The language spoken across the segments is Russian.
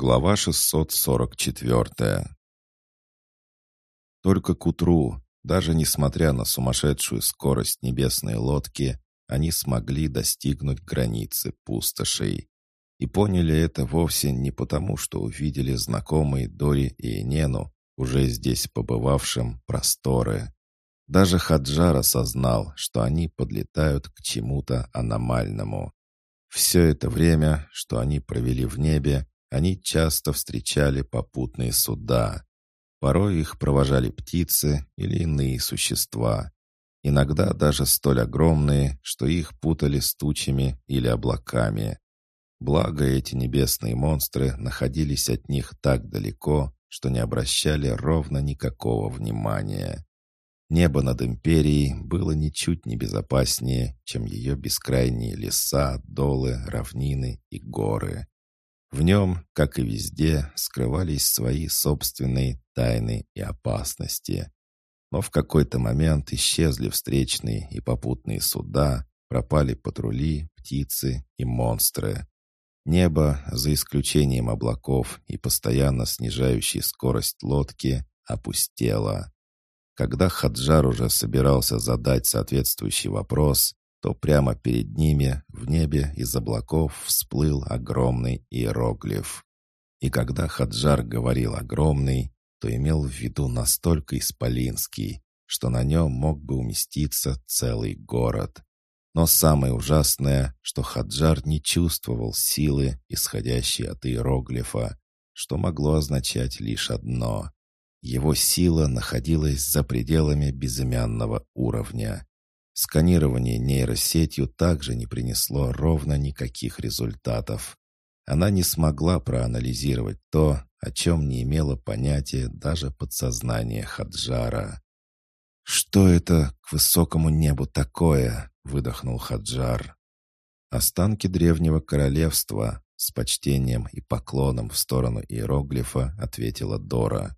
Глава 644 Только к утру, даже несмотря на сумасшедшую скорость небесной лодки, они смогли достигнуть границы пустошей. И поняли это вовсе не потому, что увидели знакомые Дори и Энену, уже здесь побывавшим, просторы. Даже Хаджар осознал, что они подлетают к чему-то аномальному. Все это время, что они провели в небе, они часто встречали попутные суда. Порой их провожали птицы или иные существа. Иногда даже столь огромные, что их путали с тучами или облаками. Благо эти небесные монстры находились от них так далеко, что не обращали ровно никакого внимания. Небо над империей было ничуть не безопаснее, чем ее бескрайние леса, долы, равнины и горы. В нем, как и везде, скрывались свои собственные тайны и опасности. Но в какой-то момент исчезли встречные и попутные суда, пропали патрули, птицы и монстры. Небо, за исключением облаков и постоянно снижающей скорость лодки, опустело. Когда Хаджар уже собирался задать соответствующий вопрос, то прямо перед ними в небе из облаков всплыл огромный иероглиф. И когда Хаджар говорил «огромный», то имел в виду настолько исполинский, что на нем мог бы уместиться целый город. Но самое ужасное, что Хаджар не чувствовал силы, исходящей от иероглифа, что могло означать лишь одно. Его сила находилась за пределами безымянного уровня. Сканирование нейросетью также не принесло ровно никаких результатов. Она не смогла проанализировать то, о чем не имело понятия даже подсознание Хаджара. «Что это к высокому небу такое?» — выдохнул Хаджар. Останки древнего королевства с почтением и поклоном в сторону иероглифа ответила Дора.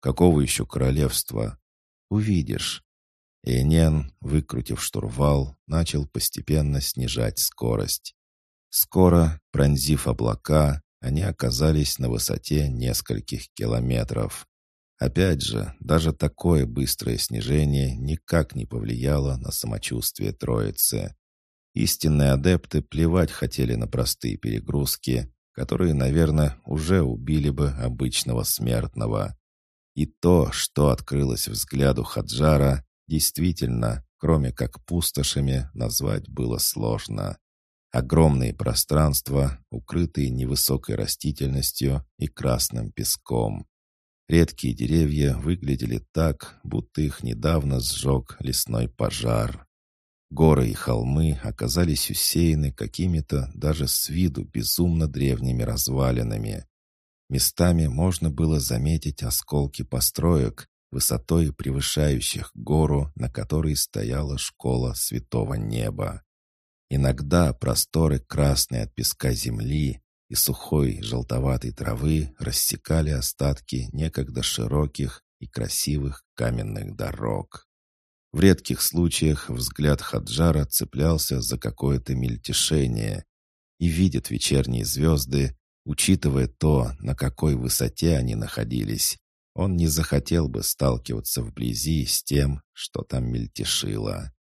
«Какого еще королевства?» «Увидишь. Энен, выкрутив штурвал, начал постепенно снижать скорость. Скоро, пронзив облака, они оказались на высоте нескольких километров. Опять же, даже такое быстрое снижение никак не повлияло на самочувствие троицы. Истинные адепты плевать хотели на простые перегрузки, которые, наверное, уже убили бы обычного смертного. И то, что открылось взгляду Хаджара, Действительно, кроме как пустошами, назвать было сложно. Огромные пространства, укрытые невысокой растительностью и красным песком. Редкие деревья выглядели так, будто их недавно сжег лесной пожар. Горы и холмы оказались усеяны какими-то даже с виду безумно древними развалинами. Местами можно было заметить осколки построек, высотой превышающих гору, на которой стояла школа святого неба. Иногда просторы красной от песка земли и сухой желтоватой травы рассекали остатки некогда широких и красивых каменных дорог. В редких случаях взгляд Хаджара цеплялся за какое-то мельтешение и видит вечерние звезды, учитывая то, на какой высоте они находились, он не захотел бы сталкиваться вблизи с тем, что там мельтешило.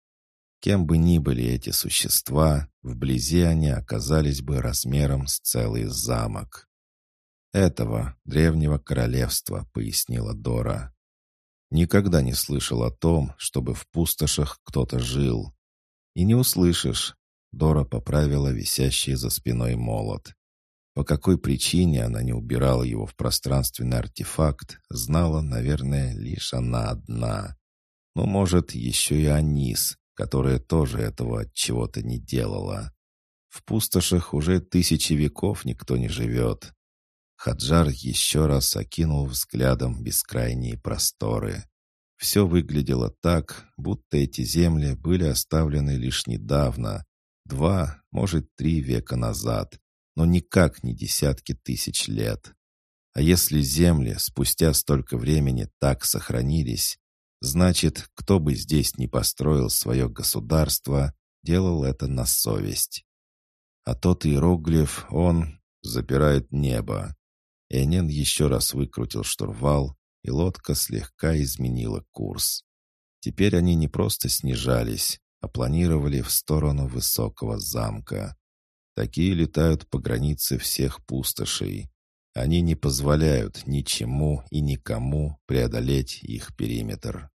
Кем бы ни были эти существа, вблизи они оказались бы размером с целый замок. «Этого древнего королевства», — пояснила Дора. «Никогда не слышал о том, чтобы в пустошах кто-то жил. И не услышишь», — Дора поправила висящий за спиной молот. По какой причине она не убирала его в пространственный артефакт, знала, наверное, лишь она одна. Но, может, еще и Анис, которая тоже этого от чего-то не делала. В пустошах уже тысячи веков никто не живет. Хаджар еще раз окинул взглядом бескрайние просторы. Все выглядело так, будто эти земли были оставлены лишь недавно, два, может, три века назад, но никак не десятки тысяч лет. А если земли спустя столько времени так сохранились, значит, кто бы здесь ни построил свое государство, делал это на совесть. А тот иероглиф, он запирает небо. Энен еще раз выкрутил штурвал, и лодка слегка изменила курс. Теперь они не просто снижались, а планировали в сторону высокого замка. Такие летают по границе всех пустошей. Они не позволяют ничему и никому преодолеть их периметр.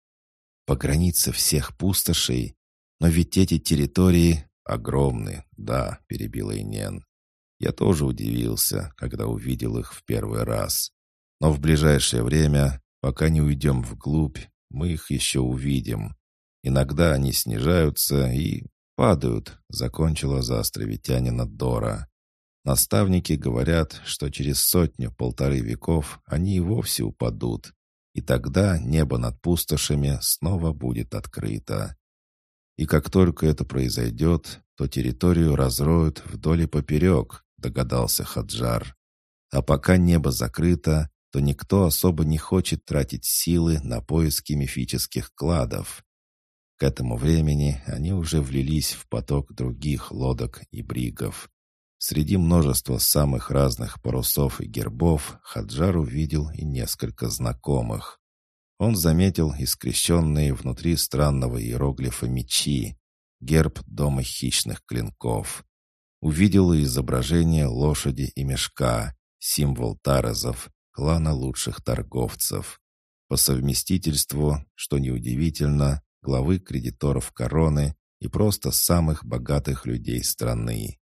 По границе всех пустошей? Но ведь эти территории огромны, да, перебила Инен. Я тоже удивился, когда увидел их в первый раз. Но в ближайшее время, пока не уйдем вглубь, мы их еще увидим. Иногда они снижаются и падают, закончила за островитянина Дора. Наставники говорят, что через сотню-полторы веков они и вовсе упадут, и тогда небо над пустошами снова будет открыто. И как только это произойдет, то территорию разроют вдоль и поперек, догадался Хаджар. А пока небо закрыто, то никто особо не хочет тратить силы на поиски мифических кладов. К этому времени они уже влились в поток других лодок и бригов. Среди множества самых разных парусов и гербов Хаджар увидел и несколько знакомых. Он заметил искрещенные внутри странного иероглифа мечи, герб дома хищных клинков. Увидел изображение лошади и мешка, символ таразов, клана лучших торговцев. По совместительству, что неудивительно, главы кредиторов короны и просто самых богатых людей страны.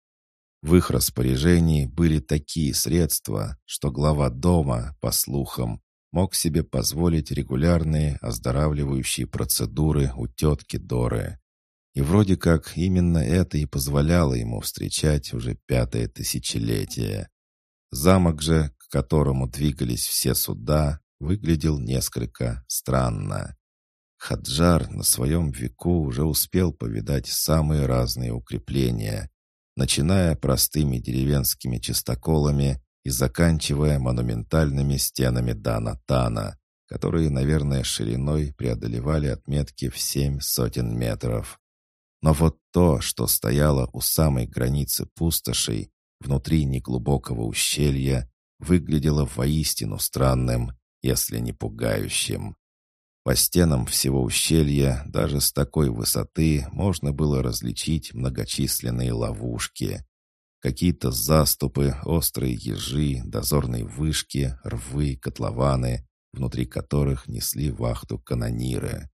В их распоряжении были такие средства, что глава дома, по слухам, мог себе позволить регулярные оздоравливающие процедуры у тетки Доры. И вроде как именно это и позволяло ему встречать уже пятое тысячелетие. Замок же, к которому двигались все суда, выглядел несколько странно. Хаджар на своем веку уже успел повидать самые разные укрепления, начиная простыми деревенскими чистоколами и заканчивая монументальными стенами Дана-Тана, которые, наверное, шириной преодолевали отметки в семь сотен метров. Но вот то, что стояло у самой границы пустошей, внутри неглубокого ущелья, выглядело воистину странным, если не пугающим. По стенам всего ущелья даже с такой высоты можно было различить многочисленные ловушки. Какие-то заступы, острые ежи, дозорные вышки, рвы, котлованы, внутри которых несли вахту канониры.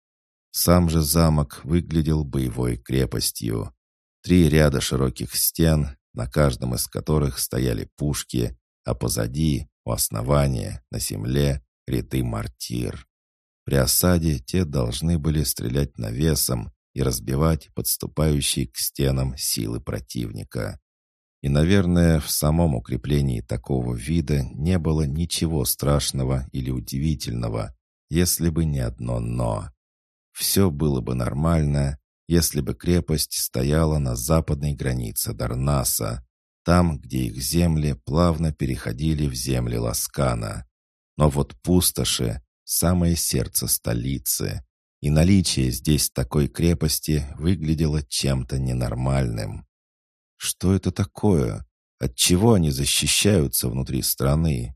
Сам же замок выглядел боевой крепостью. Три ряда широких стен, на каждом из которых стояли пушки, а позади, у основания, на земле, ряды мортир. При осаде те должны были стрелять навесом и разбивать подступающие к стенам силы противника. И, наверное, в самом укреплении такого вида не было ничего страшного или удивительного, если бы не одно «но». Все было бы нормально, если бы крепость стояла на западной границе Дарнаса, там, где их земли плавно переходили в земли Ласкана. Но вот пустоши, самое сердце столицы. И наличие здесь такой крепости выглядело чем-то ненормальным. Что это такое? Отчего они защищаются внутри страны?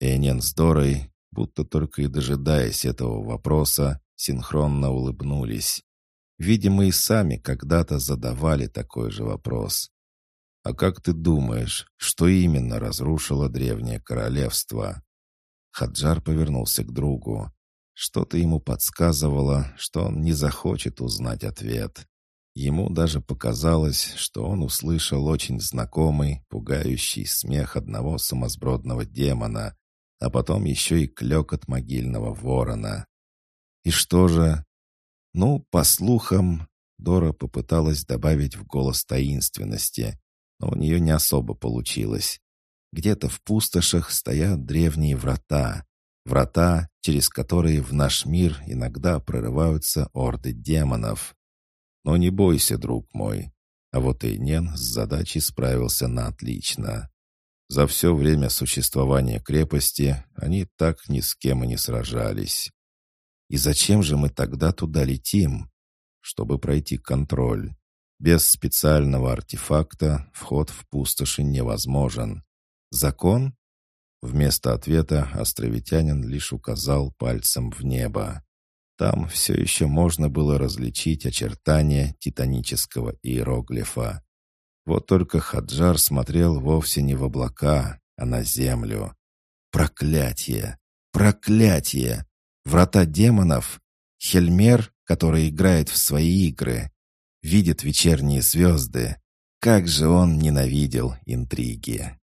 Энен с Дорой, будто только и дожидаясь этого вопроса, синхронно улыбнулись. Видимо, и сами когда-то задавали такой же вопрос. «А как ты думаешь, что именно разрушило древнее королевство?» Хаджар повернулся к другу. Что-то ему подсказывало, что он не захочет узнать ответ. Ему даже показалось, что он услышал очень знакомый, пугающий смех одного сумасбродного демона, а потом еще и клекот могильного ворона. «И что же?» «Ну, по слухам...» Дора попыталась добавить в голос таинственности, но у нее не особо получилось. Где-то в пустошах стоят древние врата. Врата, через которые в наш мир иногда прорываются орды демонов. Но не бойся, друг мой. А вот Эйнен с задачей справился на отлично. За все время существования крепости они так ни с кем и не сражались. И зачем же мы тогда туда летим? Чтобы пройти контроль. Без специального артефакта вход в пустоши невозможен. Закон? Вместо ответа островитянин лишь указал пальцем в небо. Там все еще можно было различить очертания титанического иероглифа. Вот только Хаджар смотрел вовсе не в облака, а на землю. Проклятие! Проклятие! Врата демонов? Хельмер, который играет в свои игры, видит вечерние звезды. Как же он ненавидел интриги!